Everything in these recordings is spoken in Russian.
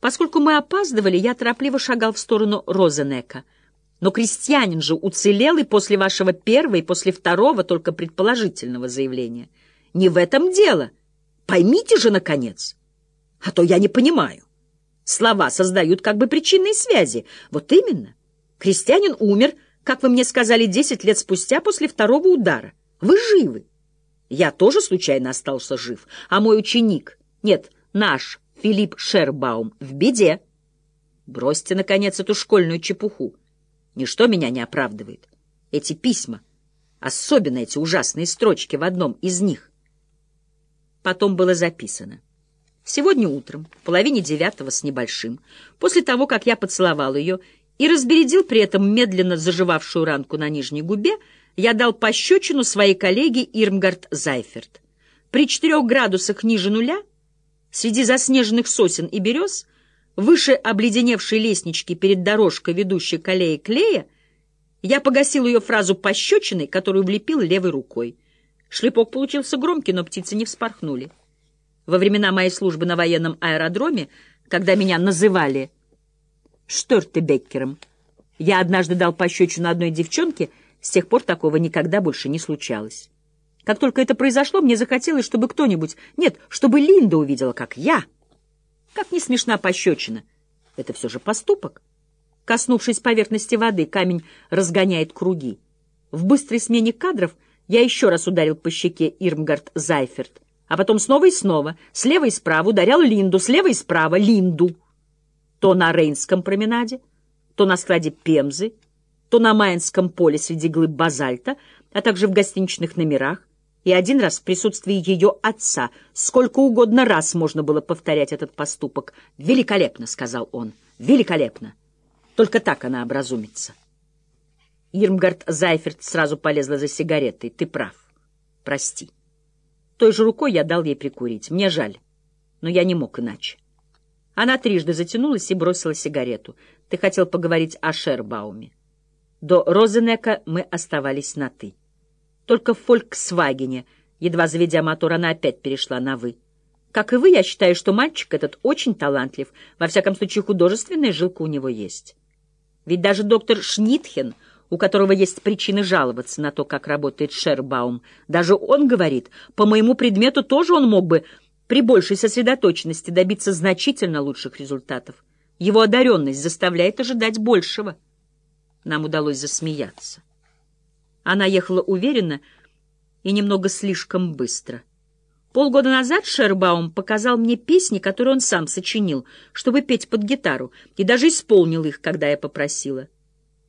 Поскольку мы опаздывали, я торопливо шагал в сторону Розенека. Но крестьянин же уцелел и после вашего первого, и после второго, только предположительного заявления. Не в этом дело. Поймите же, наконец. А то я не понимаю. Слова создают как бы причинные связи. Вот именно. Крестьянин умер, как вы мне сказали, десять лет спустя после второго удара. Вы живы. Я тоже случайно остался жив, а мой ученик, нет, наш Филипп Шербаум, в беде. Бросьте, наконец, эту школьную чепуху. Ничто меня не оправдывает. Эти письма, особенно эти ужасные строчки в одном из них. Потом было записано. Сегодня утром, в половине девятого с небольшим, после того, как я поцеловал ее и разбередил при этом медленно заживавшую ранку на нижней губе, я дал пощечину своей коллеге Ирмгард Зайферт. При четырех градусах ниже нуля, среди заснеженных сосен и берез, выше обледеневшей лестнички перед дорожкой, ведущей к аллее клея, я погасил ее фразу пощечиной, которую влепил левой рукой. Шлепок получился громкий, но птицы не вспорхнули. Во времена моей службы на военном аэродроме, когда меня называли Штортебеккером, я однажды дал пощечину одной девчонке — с тех пор такого никогда больше не случалось. Как только это произошло, мне захотелось, чтобы кто-нибудь... Нет, чтобы Линда увидела, как я. Как не смешна пощечина. Это все же поступок. Коснувшись поверхности воды, камень разгоняет круги. В быстрой смене кадров я еще раз ударил по щеке Ирмгард Зайферт, а потом снова и снова, слева и справа ударял Линду, слева и справа Линду. То на Рейнском променаде, то на складе Пемзы, то на Майнском поле среди глыб базальта, а также в гостиничных номерах, и один раз в присутствии ее отца. Сколько угодно раз можно было повторять этот поступок. «Великолепно», — сказал он, — «великолепно». Только так она образумится. Ирмгард Зайферт сразу полезла за сигаретой. «Ты прав. Прости». Той же рукой я дал ей прикурить. Мне жаль, но я не мог иначе. Она трижды затянулась и бросила сигарету. Ты хотел поговорить о Шербауме. До Розенека мы оставались на «ты». Только в «Фольксвагене», едва заведя мотор, она опять перешла на «вы». Как и вы, я считаю, что мальчик этот очень талантлив. Во всяком случае, художественная жилка у него есть. Ведь даже доктор Шнитхен, у которого есть причины жаловаться на то, как работает Шербаум, даже он говорит, по моему предмету тоже он мог бы при большей сосредоточенности добиться значительно лучших результатов. Его одаренность заставляет ожидать большего. Нам удалось засмеяться. Она ехала уверенно и немного слишком быстро. Полгода назад Шербаум показал мне песни, которые он сам сочинил, чтобы петь под гитару, и даже исполнил их, когда я попросила.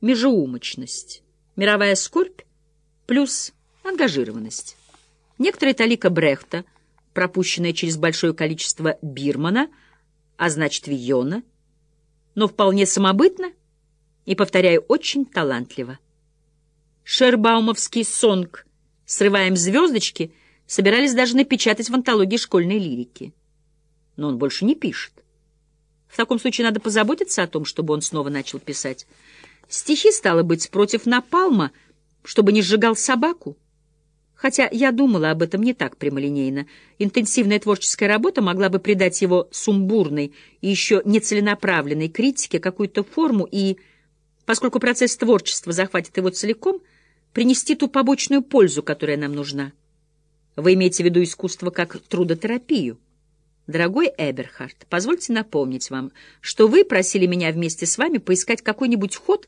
Межеумочность, мировая скорбь плюс ангажированность. Некоторая талика Брехта, пропущенная через большое количество Бирмана, а значит Вийона, но вполне самобытно — и, повторяю, очень талантливо. Шербаумовский сонг «Срываем звездочки» собирались даже напечатать в антологии школьной лирики. Но он больше не пишет. В таком случае надо позаботиться о том, чтобы он снова начал писать. Стихи, стало быть, против напалма, чтобы не сжигал собаку. Хотя я думала об этом не так прямолинейно. Интенсивная творческая работа могла бы придать его сумбурной и еще нецеленаправленной критике какую-то форму и поскольку процесс творчества захватит его целиком, принести ту побочную пользу, которая нам нужна. Вы имеете в виду искусство как трудотерапию. Дорогой Эберхард, позвольте напомнить вам, что вы просили меня вместе с вами поискать какой-нибудь ход,